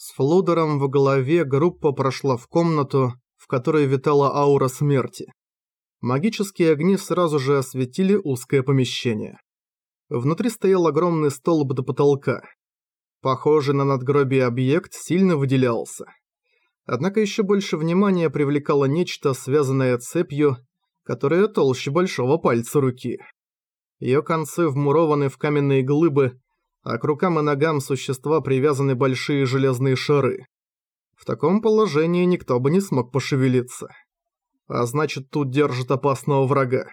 С флудером в голове группа прошла в комнату, в которой витала аура смерти. Магические огни сразу же осветили узкое помещение. Внутри стоял огромный столб до потолка. Похожий на надгробие объект сильно выделялся. Однако еще больше внимания привлекало нечто, связанное цепью, которая толще большого пальца руки. Ее концы вмурованы в каменные глыбы, а к рукам и ногам существа привязаны большие железные шары. В таком положении никто бы не смог пошевелиться. А значит, тут держат опасного врага.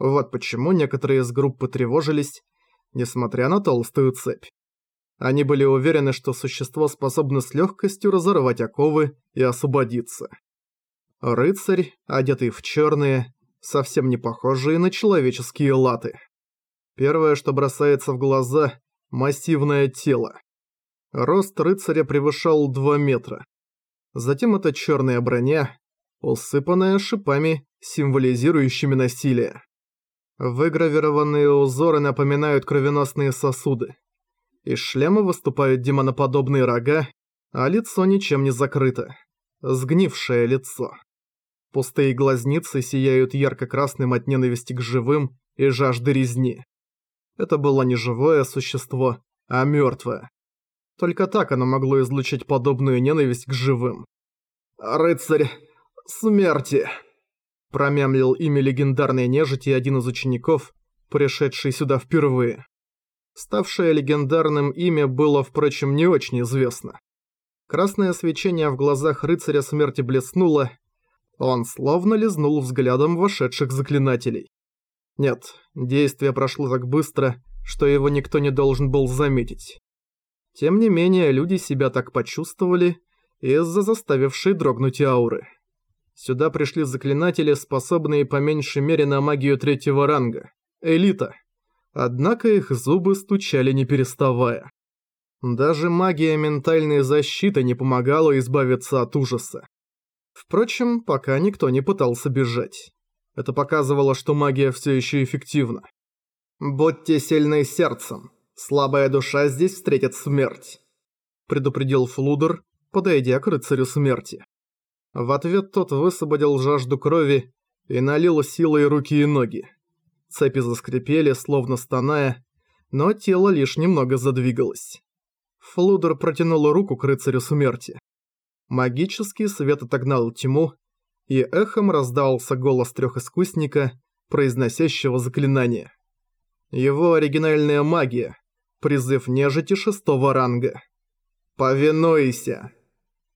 Вот почему некоторые из группы тревожились, несмотря на толстую цепь. Они были уверены, что существо способно с легкостью разорвать оковы и освободиться. Рыцарь, одетый в черные, совсем не похожие на человеческие латы. Первое, что бросается в глаза – массивное тело. Рост рыцаря превышал 2 метра. Затем это черная броня, усыпанная шипами, символизирующими насилие. Выгравированные узоры напоминают кровеносные сосуды. Из шлема выступают демоноподобные рога, а лицо ничем не закрыто. Сгнившее лицо. Пустые глазницы сияют ярко-красным от ненависти к живым и жажды резни. Это было не живое существо, а мертвое. Только так оно могло излучить подобную ненависть к живым. «Рыцарь смерти!» Промямлил имя легендарной нежити один из учеников, пришедший сюда впервые. Ставшее легендарным имя было, впрочем, не очень известно. Красное свечение в глазах рыцаря смерти блеснуло, он словно лизнул взглядом вошедших заклинателей. Нет, действие прошло так быстро, что его никто не должен был заметить. Тем не менее, люди себя так почувствовали из-за заставившей дрогнуть ауры. Сюда пришли заклинатели, способные по меньшей мере на магию третьего ранга. Элита. Однако их зубы стучали не переставая. Даже магия ментальной защиты не помогала избавиться от ужаса. Впрочем, пока никто не пытался бежать. Это показывало, что магия все еще эффективна. «Будьте сильны сердцем. Слабая душа здесь встретит смерть», предупредил Флудер, подойдя к рыцарю смерти. В ответ тот высвободил жажду крови и налил силой руки и ноги. Цепи заскрипели, словно стоная, но тело лишь немного задвигалось. Флудер протянул руку к рыцарю смерти. Магический свет отогнал тьму, и эхом раздался голос трехискусника, произносящего заклинание. Его оригинальная магия, призыв нежити шестого ранга. «Повинуйся!»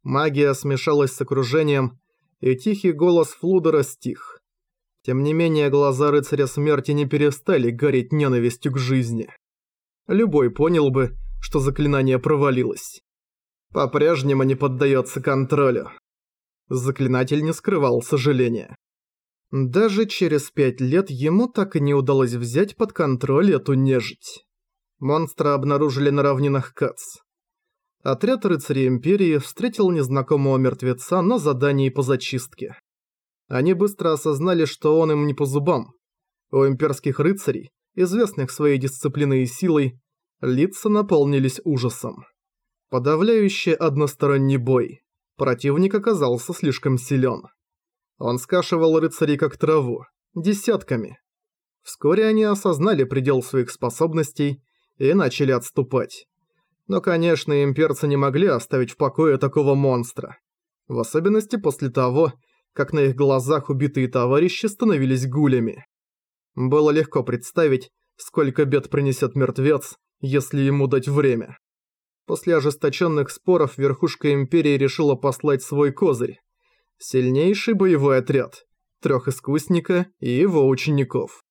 Магия смешалась с окружением, и тихий голос Флудера стих. Тем не менее, глаза рыцаря смерти не перестали гореть ненавистью к жизни. Любой понял бы, что заклинание провалилось. По-прежнему не поддается контролю. Заклинатель не скрывал сожаления. Даже через пять лет ему так и не удалось взять под контроль эту нежить. Монстра обнаружили на равнинах Кац. Отряд рыцарей Империи встретил незнакомого мертвеца на задании по зачистке. Они быстро осознали, что он им не по зубам. У имперских рыцарей, известных своей дисциплиной и силой, лица наполнились ужасом. Подавляющий односторонний бой. Противник оказался слишком силен. Он скашивал рыцарей как траву, десятками. Вскоре они осознали предел своих способностей и начали отступать. Но, конечно, имперцы не могли оставить в покое такого монстра. В особенности после того, как на их глазах убитые товарищи становились гулями. Было легко представить, сколько бед принесет мертвец, если ему дать время. После ожесточенных споров верхушка Империи решила послать свой козырь. Сильнейший боевой отряд, трех искусника и его учеников.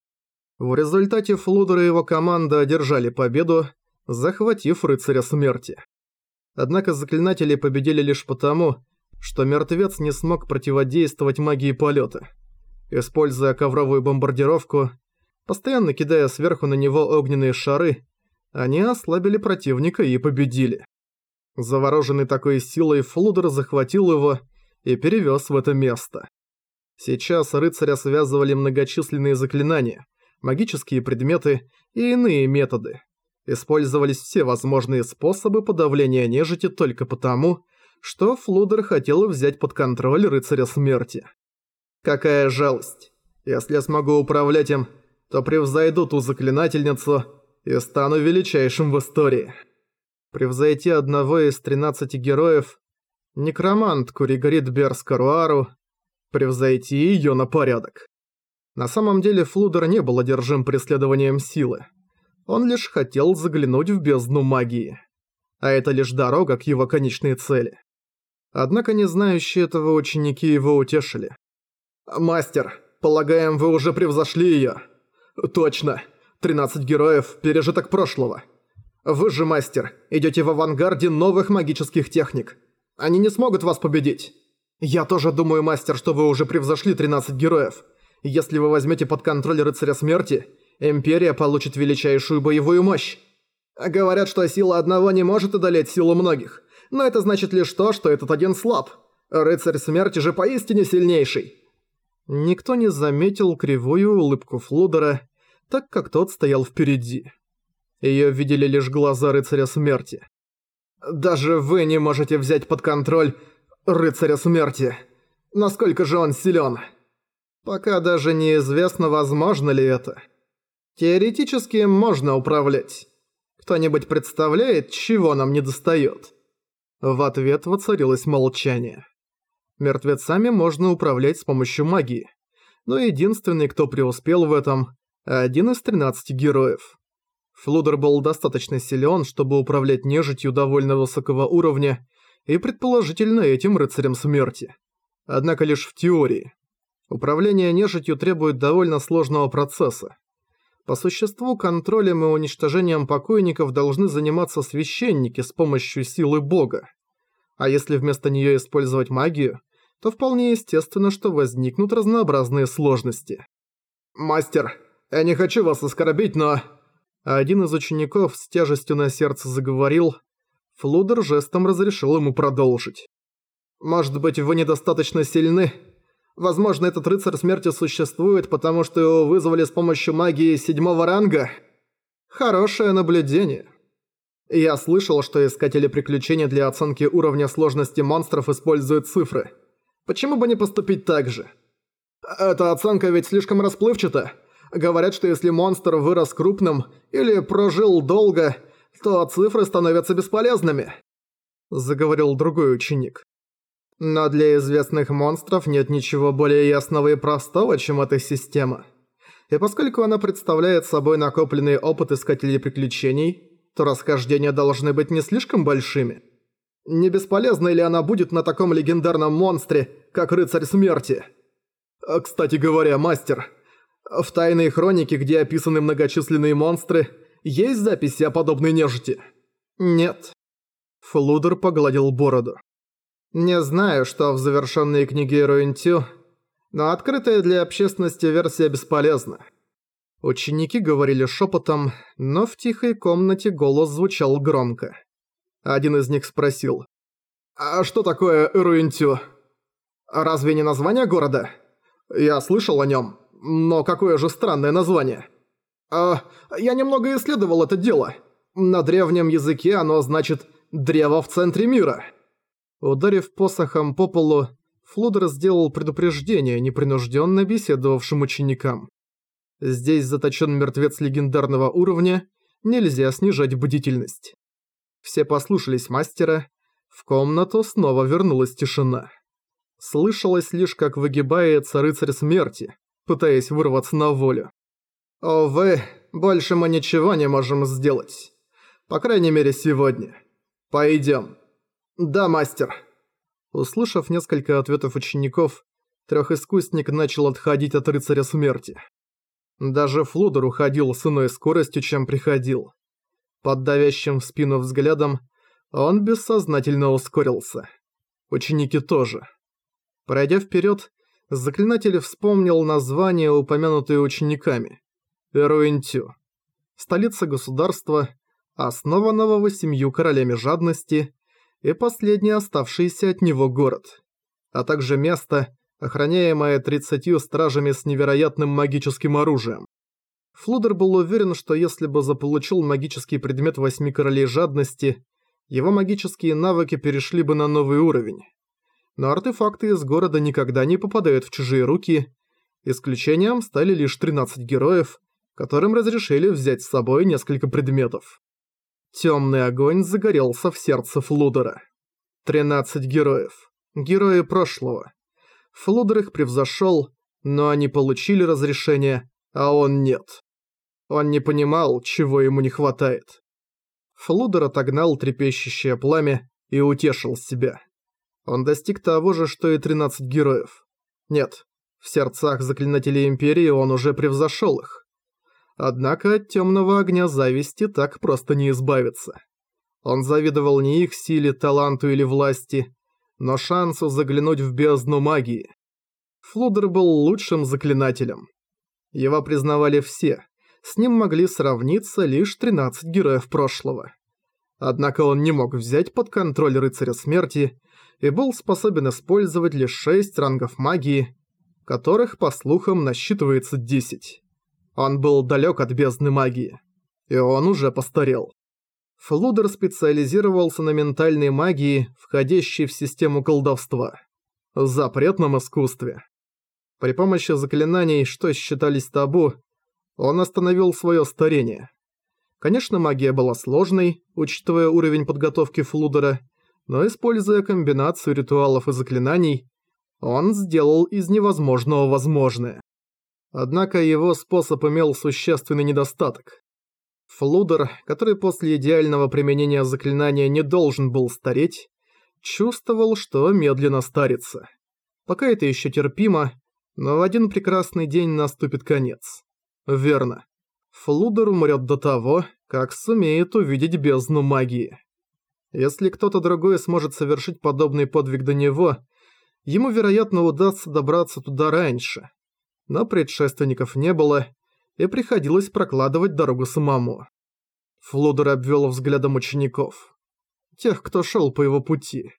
В результате Флудер и его команда одержали победу, захватив рыцаря смерти. Однако заклинатели победили лишь потому, что мертвец не смог противодействовать магии полета. Используя ковровую бомбардировку, постоянно кидая сверху на него огненные шары, они ослабили противника и победили. Завороженный такой силой, Флудер захватил его и перевез в это место. Сейчас рыцаря связывали многочисленные заклинания, магические предметы и иные методы. Использовались все возможные способы подавления нежити только потому, что Флудер хотел взять под контроль рыцаря смерти. Какая жалость. Если я смогу управлять им, то превзойду ту заклинательницу и стану величайшим в истории. Превзойти одного из 13 героев, некромантку Ригорит Берскаруару, превзойти ее на порядок. На самом деле Флудер не был одержим преследованием силы. Он лишь хотел заглянуть в бездну магии. А это лишь дорога к его конечной цели. Однако не знающие этого ученики его утешили. «Мастер, полагаем, вы уже превзошли её?» «Точно. 13 героев – пережиток прошлого. Вы же, мастер, идёте в авангарде новых магических техник. Они не смогут вас победить. Я тоже думаю, мастер, что вы уже превзошли 13 героев. Если вы возьмете под контроль Рыцаря Смерти, Империя получит величайшую боевую мощь. Говорят, что сила одного не может одолеть силу многих. Но это значит лишь то, что этот один слаб. Рыцарь Смерти же поистине сильнейший. Никто не заметил кривую улыбку Флудера, так как тот стоял впереди. Её видели лишь глаза Рыцаря Смерти. «Даже вы не можете взять под контроль Рыцаря Смерти. Насколько же он силён?» Пока даже неизвестно, возможно ли это. Теоретически можно управлять. Кто-нибудь представляет, чего нам недостаёт? В ответ воцарилось молчание. Мертвецами можно управлять с помощью магии. Но единственный, кто преуспел в этом – один из 13 героев. Флудер был достаточно силен, чтобы управлять нежитью довольно высокого уровня и предположительно этим рыцарем смерти. Однако лишь в теории. Управление нежитью требует довольно сложного процесса. По существу, контролем и уничтожением покойников должны заниматься священники с помощью силы бога. А если вместо нее использовать магию, то вполне естественно, что возникнут разнообразные сложности. «Мастер, я не хочу вас оскорбить, но...» Один из учеников с тяжестью на сердце заговорил. Флудер жестом разрешил ему продолжить. «Может быть, вы недостаточно сильны?» Возможно, этот рыцарь смерти существует, потому что его вызвали с помощью магии седьмого ранга? Хорошее наблюдение. Я слышал, что искатели приключений для оценки уровня сложности монстров используют цифры. Почему бы не поступить так же? Эта оценка ведь слишком расплывчата. Говорят, что если монстр вырос крупным или прожил долго, то цифры становятся бесполезными. Заговорил другой ученик. Но для известных монстров нет ничего более ясного и простого, чем эта система. И поскольку она представляет собой накопленный опыт искателей приключений, то расхождения должны быть не слишком большими. Не бесполезна ли она будет на таком легендарном монстре, как Рыцарь Смерти? Кстати говоря, мастер, в тайной хронике, где описаны многочисленные монстры, есть записи о подобной нежити? Нет. Флудер погладил бороду. Не знаю, что в завершенной книге Руинтю, но открытая для общественности версия бесполезна. Ученики говорили шепотом, но в тихой комнате голос звучал громко. Один из них спросил. «А что такое Руинтю? Разве не название города? Я слышал о нем, но какое же странное название. А, я немного исследовал это дело. На древнем языке оно значит «древо в центре мира». Ударив посохом по полу, Флудер сделал предупреждение непринужденно беседовавшим ученикам. Здесь заточен мертвец легендарного уровня, нельзя снижать бдительность. Все послушались мастера, в комнату снова вернулась тишина. Слышалось лишь, как выгибается рыцарь смерти, пытаясь вырваться на волю. «Увы, больше мы ничего не можем сделать. По крайней мере, сегодня. Пойдем». «Да, мастер». Услышав несколько ответов учеников, трёхискусник начал отходить от рыцаря смерти. Даже Флудер уходил с иной скоростью, чем приходил. Под давящим в спину взглядом он бессознательно ускорился. Ученики тоже. Пройдя вперед, заклинатель вспомнил название, упомянутое учениками. Эруэнтю. Столица государства, основанного восемью королями жадности и последний оставшийся от него город, а также место, охраняемое 30 стражами с невероятным магическим оружием. Флудер был уверен, что если бы заполучил магический предмет Восьми Королей Жадности, его магические навыки перешли бы на новый уровень. Но артефакты из города никогда не попадают в чужие руки, исключением стали лишь 13 героев, которым разрешили взять с собой несколько предметов. Темный огонь загорелся в сердце Флудера. 13 героев. Герои прошлого. Флудер их превзошел, но они получили разрешение, а он нет. Он не понимал, чего ему не хватает. Флудер отогнал трепещущее пламя и утешил себя. Он достиг того же, что и 13 героев. Нет, в сердцах заклинателей Империи он уже превзошел их. Однако от темного огня зависти так просто не избавиться. Он завидовал не их силе, таланту или власти, но шансу заглянуть в бездну магии. Флудер был лучшим заклинателем. Его признавали все, с ним могли сравниться лишь 13 героев прошлого. Однако он не мог взять под контроль рыцаря смерти и был способен использовать лишь 6 рангов магии, которых, по слухам, насчитывается 10. Он был далек от бездны магии, и он уже постарел. Флудер специализировался на ментальной магии, входящей в систему колдовства. Запретном искусстве. При помощи заклинаний, что считались табу, он остановил свое старение. Конечно, магия была сложной, учитывая уровень подготовки Флудера, но используя комбинацию ритуалов и заклинаний, он сделал из невозможного возможное. Однако его способ имел существенный недостаток. Флудер, который после идеального применения заклинания не должен был стареть, чувствовал, что медленно старится. Пока это еще терпимо, но в один прекрасный день наступит конец. Верно. Флудер умрет до того, как сумеет увидеть бездну магии. Если кто-то другой сможет совершить подобный подвиг до него, ему, вероятно, удастся добраться туда раньше. Но предшественников не было, и приходилось прокладывать дорогу самому. Флудер обвел взглядом учеников. Тех, кто шел по его пути.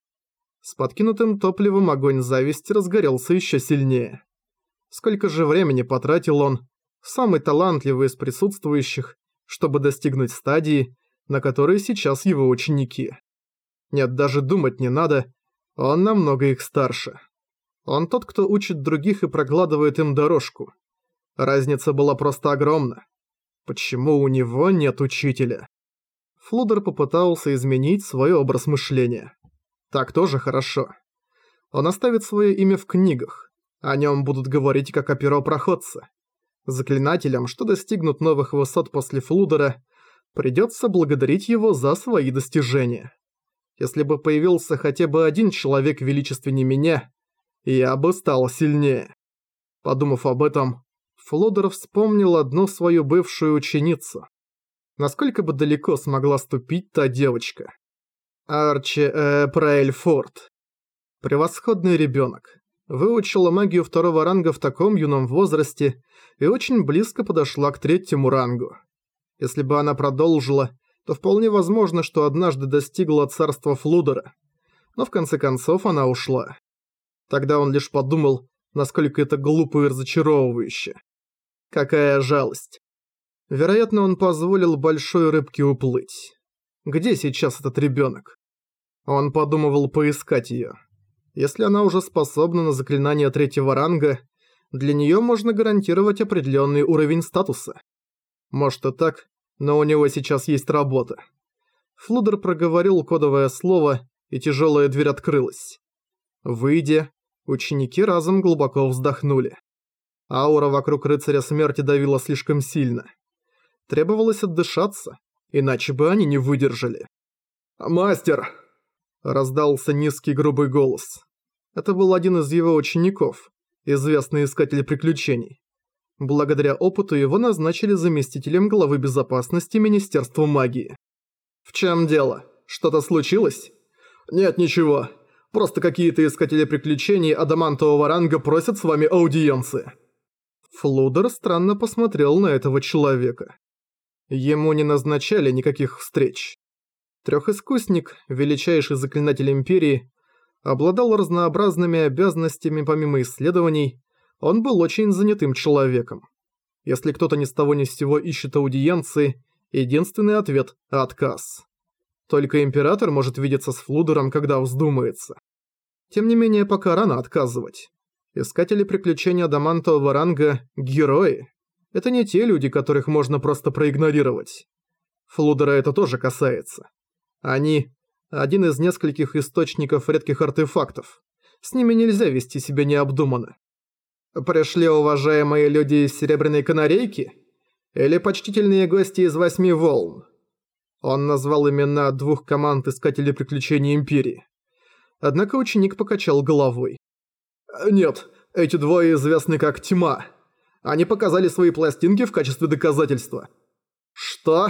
С подкинутым топливом огонь зависти разгорелся еще сильнее. Сколько же времени потратил он, самый талантливый из присутствующих, чтобы достигнуть стадии, на которой сейчас его ученики. Нет, даже думать не надо, он намного их старше. Он тот, кто учит других и прокладывает им дорожку. Разница была просто огромна. Почему у него нет учителя? Флудер попытался изменить свой образ мышления. Так тоже хорошо. Он оставит свое имя в книгах. О нем будут говорить как о первопроходце. Заклинателям, что достигнут новых высот после Флудера, придется благодарить его за свои достижения. Если бы появился хотя бы один человек величественнее меня, я бы стал сильнее. Подумав об этом, Флодер вспомнил одну свою бывшую ученицу. Насколько бы далеко смогла ступить та девочка? Арчи э, Праэльфорд. Превосходный ребенок. Выучила магию второго ранга в таком юном возрасте и очень близко подошла к третьему рангу. Если бы она продолжила, то вполне возможно, что однажды достигла царства Флудера. Но в конце концов она ушла. Тогда он лишь подумал, насколько это глупо и разочаровывающе. Какая жалость. Вероятно, он позволил большой рыбке уплыть. Где сейчас этот ребенок? Он подумывал поискать ее. Если она уже способна на заклинание третьего ранга, для нее можно гарантировать определенный уровень статуса. Может и так, но у него сейчас есть работа. Флудер проговорил кодовое слово, и тяжелая дверь открылась. Выйдя, ученики разом глубоко вздохнули. Аура вокруг рыцаря смерти давила слишком сильно. Требовалось отдышаться, иначе бы они не выдержали. «Мастер!» – раздался низкий грубый голос. Это был один из его учеников, известный искатель приключений. Благодаря опыту его назначили заместителем главы безопасности Министерства магии. «В чем дело? Что-то случилось?» «Нет, ничего. Просто какие-то искатели приключений адамантового ранга просят с вами аудиенции». Флудер странно посмотрел на этого человека. Ему не назначали никаких встреч. Трёхискусник, величайший заклинатель Империи, обладал разнообразными обязанностями помимо исследований, он был очень занятым человеком. Если кто-то ни с того ни с сего ищет аудиенции, единственный ответ – отказ. Только Император может видеться с Флудером, когда вздумается. Тем не менее, пока рано отказывать. Искатели приключений адамантового ранга – герои. Это не те люди, которых можно просто проигнорировать. Флудера это тоже касается. Они – один из нескольких источников редких артефактов. С ними нельзя вести себя необдуманно. Пришли уважаемые люди из Серебряной Канарейки? Или почтительные гости из Восьми Волн? Он назвал имена двух команд Искателей Приключений Империи. Однако ученик покачал головой. «Нет, эти двое известны как Тьма. Они показали свои пластинки в качестве доказательства». «Что?»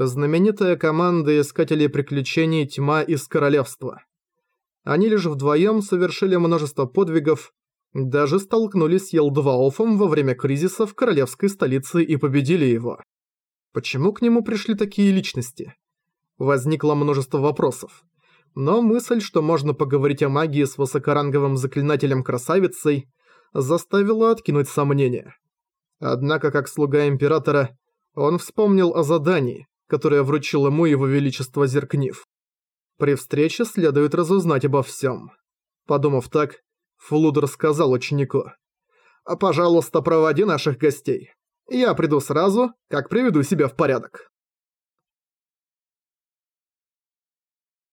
Знаменитая команда Искателей Приключений Тьма из Королевства. Они лишь вдвоем совершили множество подвигов, даже столкнулись с Елдваофом во время кризиса в королевской столице и победили его. Почему к нему пришли такие личности? Возникло множество вопросов. Но мысль, что можно поговорить о магии с высокоранговым заклинателем-красавицей, заставила откинуть сомнения. Однако, как слуга Императора, он вспомнил о задании, которое вручил ему его величество Зеркнив. При встрече следует разузнать обо всем. Подумав так, Флудер сказал ученику. «Пожалуйста, проводи наших гостей. Я приду сразу, как приведу себя в порядок».